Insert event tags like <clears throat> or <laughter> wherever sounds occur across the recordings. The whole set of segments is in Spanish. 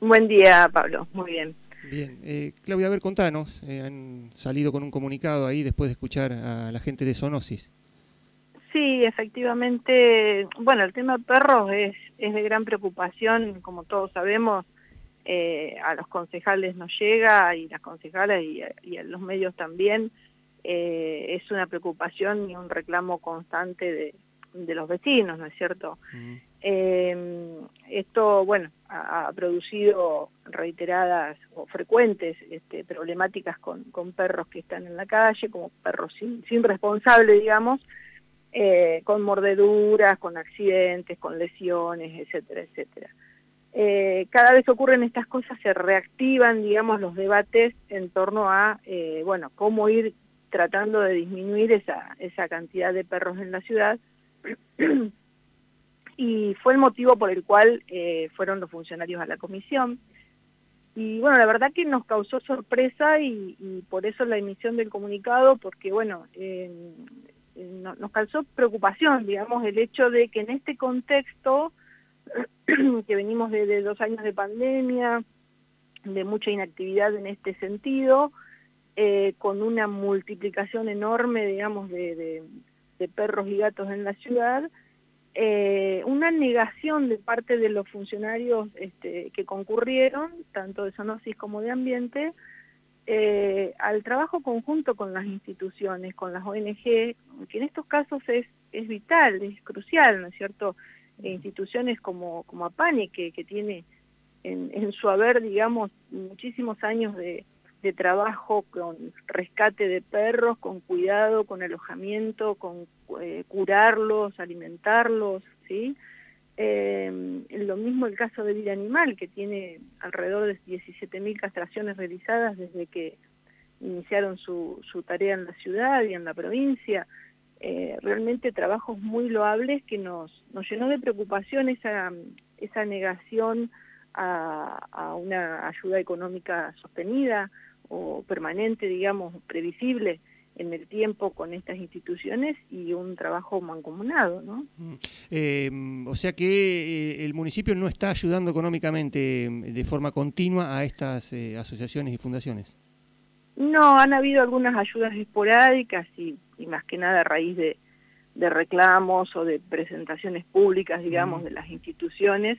Buen día, Pablo. Muy bien. Bien. Eh, Claudia, a ver, contanos. Eh, han salido con un comunicado ahí después de escuchar a la gente de Sonosis. Sí, efectivamente. Bueno, el tema de perros es, es de gran preocupación, como todos sabemos. Eh, a los concejales nos llega y las concejales y, a los medios también. Eh, es una preocupación y un reclamo constante de, de los vecinos, ¿no es cierto? Eh, esto, bueno, ha, producido reiteradas o frecuentes este, problemáticas con, perros que están en la calle, como perros sin, sin responsable, digamos, eh, con mordeduras, con accidentes, con lesiones, etcétera, etcétera. Eh, cada vez que ocurren estas cosas se reactivan, digamos, los debates en torno a, eh, bueno, cómo ir tratando de disminuir esa, esa cantidad de perros en la ciudad <clears throat> y fue el motivo por el cual eh, fueron los funcionarios a la comisión. Y bueno, la verdad que nos causó sorpresa y, por eso la emisión del comunicado, porque bueno, nos causó preocupación, digamos, el hecho de que en este contexto, <clears throat> que venimos de, dos años de pandemia, de mucha inactividad en este sentido, eh, con una multiplicación enorme, digamos, de, de perros y gatos en la ciudad, eh, una negación de parte de los funcionarios este, que concurrieron, tanto de Sonosis como de Ambiente, eh, al trabajo conjunto con las instituciones, con las ONG, que en estos casos es, es vital, es crucial, ¿no es cierto? E instituciones como, como APANE, que, que tiene en, en su haber, digamos, muchísimos años de, de trabajo con rescate de perros, con cuidado, con alojamiento, con eh, curarlos, alimentarlos, ¿sí? Eh, lo mismo el caso de vida animal, que tiene alrededor de 17.000 castraciones realizadas desde que iniciaron su, su, tarea en la ciudad y en la provincia. Eh, realmente trabajos muy loables que nos, nos llenó de preocupación esa, esa negación a una ayuda económica sostenida, o permanente, digamos, previsible en el tiempo con estas instituciones y un trabajo mancomunado, ¿no? Mm. Eh, o sea que eh, el municipio no está ayudando económicamente mm, de forma continua a estas eh, asociaciones y fundaciones. No, han habido algunas ayudas esporádicas y, más que nada a raíz de, reclamos o de presentaciones públicas, digamos, mm. de las instituciones,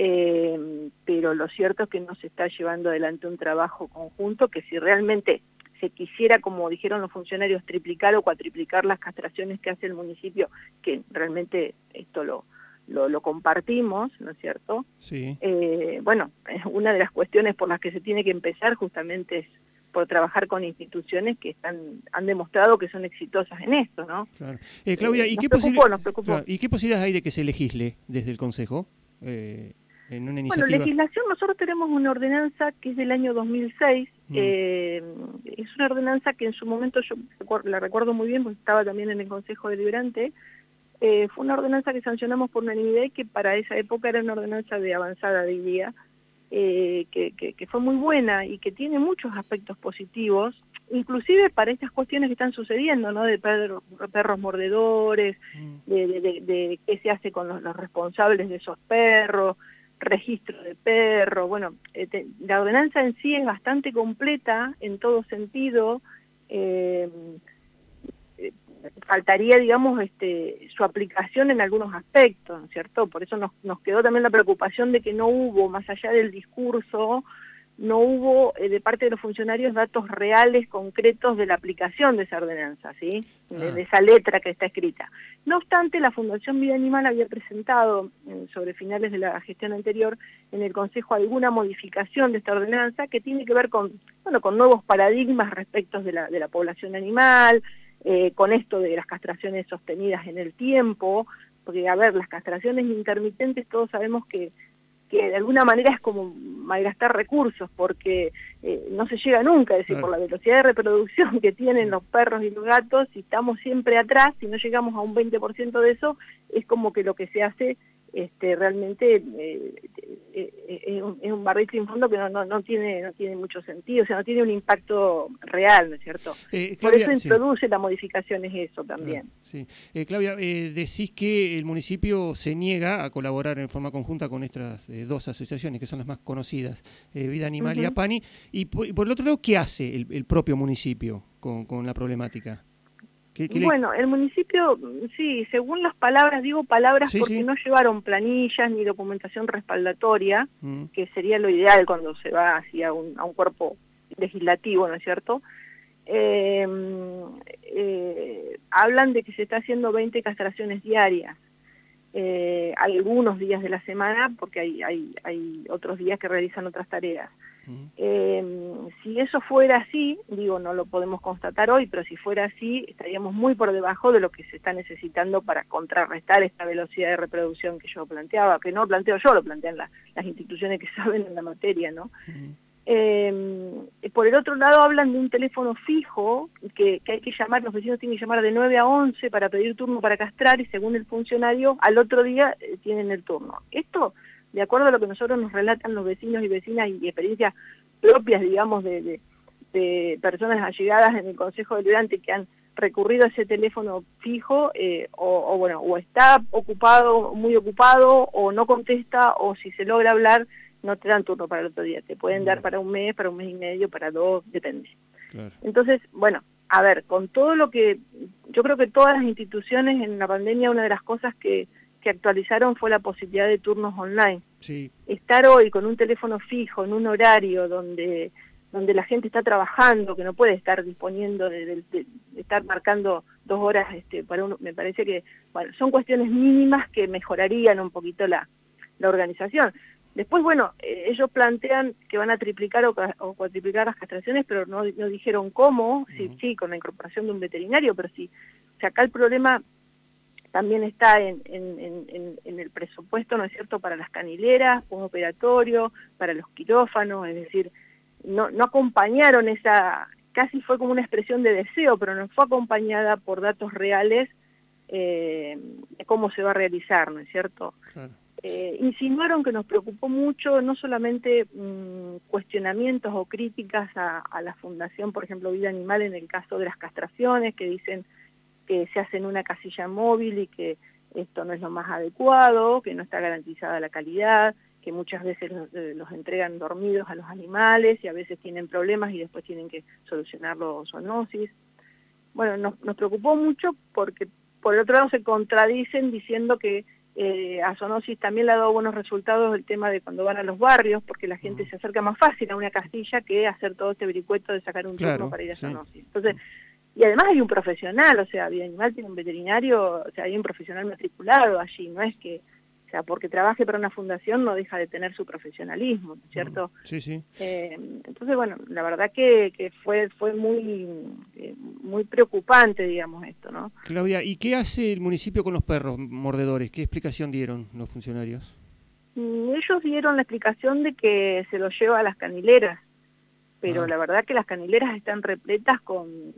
eh, pero lo cierto es que no se está llevando adelante un trabajo conjunto que si realmente se quisiera, como dijeron los funcionarios, triplicar o cuatriplicar las castraciones que hace el municipio, que realmente esto lo, lo, compartimos, ¿no es cierto? Sí. Eh, bueno, una de las cuestiones por las que se tiene que empezar justamente es por trabajar con instituciones que están han demostrado que son exitosas en esto, ¿no? Claro. Eh, Claudia, ¿y, qué ¿y qué posibilidades hay de que se legisle desde el Consejo? Eh, bueno, legislación, nosotros tenemos una ordenanza que es del año 2006, mm. eh, es una ordenanza que en su momento yo la recuerdo muy bien, porque estaba también en el Consejo Deliberante, eh, fue una ordenanza que sancionamos por unanimidad y que para esa época era una ordenanza de avanzada, diría, eh, que, que, fue muy buena y que tiene muchos aspectos positivos, inclusive para estas cuestiones que están sucediendo, ¿no? De perros mordedores, mm. de, qué se hace con los responsables de esos perros, registro de perro, bueno, eh, la ordenanza en sí es bastante completa en todo sentido, eh, eh, faltaría, digamos, este, su aplicación en algunos aspectos, ¿cierto? Por eso nos, nos quedó también la preocupación de que no hubo, más allá del discurso, no hubo eh, de parte de los funcionarios datos reales, concretos de la aplicación de esa ordenanza, ¿sí? De, ah. esa letra que está escrita. No obstante, la Fundación Vida Animal había presentado eh, sobre finales de la gestión anterior en el Consejo alguna modificación de esta ordenanza que tiene que ver con, bueno, con nuevos paradigmas respecto de la, de la población animal, eh, con esto de las castraciones sostenidas en el tiempo, porque, a ver, las castraciones intermitentes todos sabemos que que de alguna manera es como malgastar recursos porque eh, no se llega nunca, es decir, por la velocidad de reproducción que tienen los perros y los gatos, si estamos siempre atrás, si no llegamos a un 20% de eso, es como que lo que se hace este, realmente eh, eh, eh, es, un, barril sin fondo que no, no, no, tiene, no tiene mucho sentido, o sea, no tiene un impacto real, ¿no es cierto? Por eso introduce la modificación es eso también. sí. Claudia, decís que el municipio se niega a colaborar en forma conjunta con estas dos asociaciones, que son las más conocidas, Vida Animal y APANI, y por, el otro lado, ¿qué hace el, propio municipio con, con la problemática? Bueno, el municipio, sí, según las palabras, digo palabras porque no llevaron planillas ni documentación respaldatoria, mm. que sería lo ideal cuando se va hacia un, a un cuerpo legislativo, ¿no es cierto? Em, eh, hablan de que se está haciendo 20 castraciones diarias, eh, algunos días de la semana, porque hay, hay, hay otros días que realizan otras tareas. Eh, si eso fuera así, digo, no lo podemos constatar hoy, pero si fuera así, estaríamos muy por debajo de lo que se está necesitando para contrarrestar esta velocidad de reproducción que yo planteaba, que no planteo yo, lo plantean las instituciones que <laughs> saben en la materia, ¿no? Eh, por el otro lado hablan de un teléfono fijo que, que, hay que llamar, los vecinos tienen que llamar de 9 a 11 para pedir turno para castrar y según el funcionario al otro día eh, tienen el turno. Esto de acuerdo a lo que nosotros nos relatan los vecinos y vecinas y experiencias propias, digamos, de, personas allegadas en el Consejo Deliberante que han recurrido a ese teléfono fijo, eh, o, bueno, o está ocupado, muy ocupado, o no contesta, o si se logra hablar, no te dan turno para el otro día. Te pueden dar para un mes, para un mes y medio, para dos, depende. Entonces, bueno, a ver, con todo lo que, yo creo que todas las instituciones en la pandemia, una de las cosas que que actualizaron fue la posibilidad de turnos online. Estar hoy con un teléfono fijo, en un horario donde, donde la gente está trabajando, que no puede estar disponiendo de, estar marcando dos horas este, para uno, me parece que, bueno, son cuestiones mínimas que mejorarían un poquito la, la organización. Después, bueno, eh, ellos plantean que van a triplicar o, cuatriplicar las castraciones, pero no, no dijeron cómo, sí, sí, con la incorporación de un veterinario, pero sí. O sea, acá el problema también está en, el presupuesto, ¿no es cierto?, para las canileras, un operatorio, para los quirófanos, es decir, no, no acompañaron esa, casi fue como una expresión de deseo, pero no fue acompañada por datos reales eh, de cómo se va a realizar, ¿no es cierto? Eh, insinuaron que nos preocupó mucho no solamente mm, cuestionamientos o críticas a, a la Fundación, por ejemplo, Vida Animal en el caso de las castraciones, que dicen que se hace en una casilla móvil y que esto no es lo más adecuado, que no está garantizada la calidad, que muchas veces eh, los, entregan dormidos a los animales y a veces tienen problemas y después tienen que solucionarlo zoonosis. Bueno, nos, preocupó mucho porque por otro lado se contradicen diciendo que eh, a zoonosis también le ha dado buenos resultados el tema de cuando van a los barrios, porque la gente se acerca más fácil a una casilla que hacer todo este vericueto de sacar un turno para ir a zoonosis. Entonces, y además hay un profesional, o sea, Vida Animal tiene un veterinario, o sea, hay un profesional matriculado allí, no es que, o sea, porque trabaje para una fundación no deja de tener su profesionalismo, ¿cierto? Mm, sí, sí. Eh, entonces, bueno, la verdad que, que fue fue muy eh, muy preocupante, digamos, esto, ¿no? Claudia, ¿y qué hace el municipio con los perros mordedores? ¿Qué explicación dieron los funcionarios? Mm, ellos dieron la explicación de que se los lleva a las canileras, pero ah. la verdad que las canileras están repletas con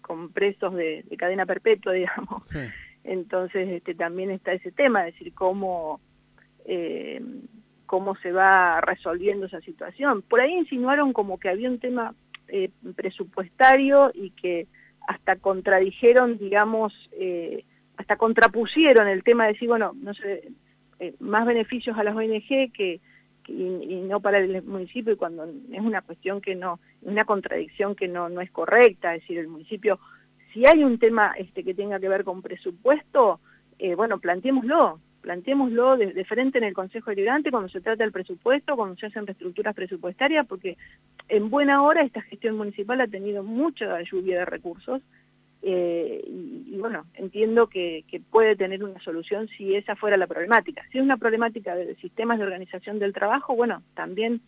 con, presos de, cadena perpetua, <laughs> digamos. Entonces este, también está ese tema, es decir, cómo, eh, cómo se va resolviendo esa situación. Por ahí insinuaron como que había un tema eh, presupuestario y que hasta contradijeron, digamos, eh, hasta contrapusieron el tema de decir, bueno, no sé, más beneficios a las ONG que y, no para el municipio y cuando es una cuestión que no, una contradicción que no, no es correcta, es decir, el municipio, si hay un tema este, que tenga que ver con presupuesto, eh, bueno, planteémoslo, planteémoslo de, frente en el Consejo Deliberante cuando se trata del presupuesto, cuando se hacen reestructuras presupuestarias, porque en buena hora esta gestión municipal ha tenido mucha lluvia de recursos, eh, y, bueno, entiendo que, puede tener una solución si esa fuera la problemática. Si es una problemática de sistemas de organización del trabajo, bueno, también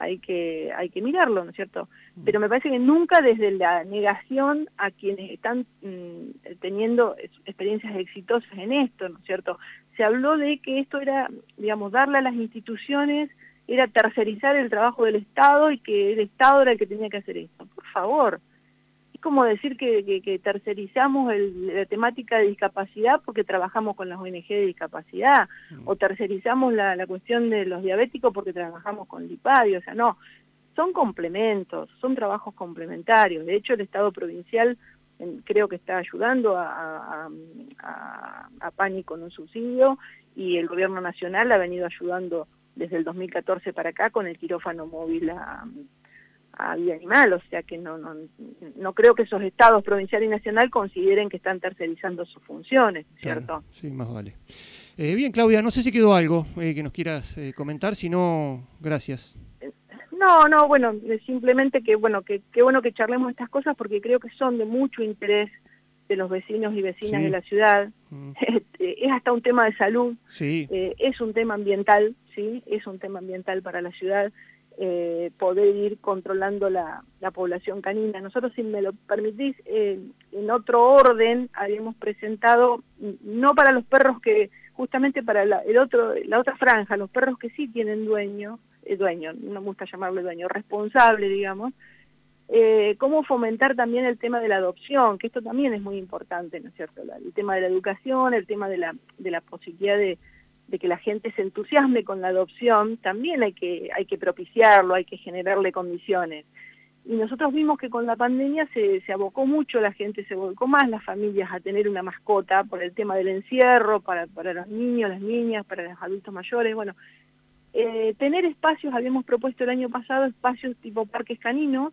hay que, hay que mirarlo, ¿no es cierto? Pero me parece que nunca desde la negación a quienes están mm, teniendo experiencias exitosas en esto, ¿no es cierto? Se habló de que esto era, digamos, darle a las instituciones, era tercerizar el trabajo del Estado y que el Estado era el que tenía que hacer esto. Por favor, como decir que, tercerizamos la temática de discapacidad porque trabajamos con las ONG de discapacidad, mm. o tercerizamos la, la, cuestión de los diabéticos porque trabajamos con Lipadio, o sea, no, son complementos, son trabajos complementarios. De hecho, el Estado provincial creo que está ayudando a, a, Pani con un subsidio y el gobierno nacional ha venido ayudando desde el 2014 para acá con el quirófano móvil a, a vida animal, o sea que no, no, no creo que esos estados provincial y nacional consideren que están tercerizando sus funciones, ¿cierto? sí, más vale. Eh, bien, Claudia, no sé si quedó algo eh, que nos quieras eh, comentar, si no, gracias. No, no, bueno, simplemente que bueno, que, qué bueno que charlemos estas cosas porque creo que son de mucho interés de los vecinos y vecinas de la ciudad. Mm. <laughs> Este, es hasta un tema de salud, sí. es un tema ambiental, sí, es un tema ambiental para la ciudad eh, poder ir controlando la, población canina. Nosotros, si me lo permitís, eh, en otro orden habíamos presentado, no para los perros que, justamente para la, el otro, la otra franja, los perros que sí tienen dueño, eh, dueño, no me gusta llamarle dueño, responsable, digamos, eh, cómo fomentar también el tema de la adopción, que esto también es muy importante, ¿no es cierto? el tema de la educación, el tema de la, de la posibilidad de, de que la gente se entusiasme con la adopción, también hay que, hay que propiciarlo, hay que generarle condiciones. Y nosotros vimos que con la pandemia se, se abocó mucho, la gente se volcó más, las familias a tener una mascota por el tema del encierro, para, para los niños, las niñas, para los adultos mayores. Bueno, eh, tener espacios, habíamos propuesto el año pasado espacios tipo parques caninos,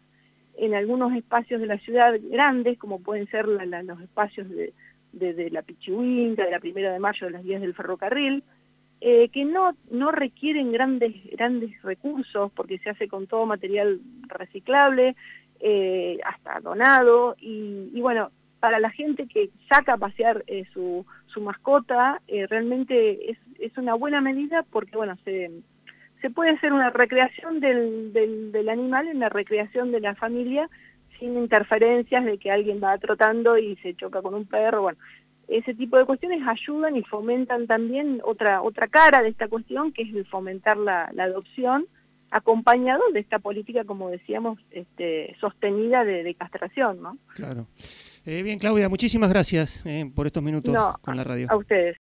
en algunos espacios de la ciudad grandes, como pueden ser los espacios de, de, la Pichihuinca, de la Primera de Mayo, de las vías del ferrocarril, eh, que no, no requieren grandes, grandes recursos porque se hace con todo material reciclable, eh, hasta donado, y, bueno, para la gente que saca a pasear eh, su, su mascota, realmente es, es una buena medida porque, bueno, se, se puede hacer una recreación del, del, del animal en la recreación de la familia sin interferencias de que alguien va trotando y se choca con un perro, bueno, ese tipo de cuestiones ayudan y fomentan también otra, otra cara de esta cuestión, que es el fomentar la, adopción, acompañado de esta política, como decíamos, este, sostenida de, castración, ¿no? Claro. Eh, bien, Claudia, muchísimas gracias eh, por estos minutos con la radio. A ustedes.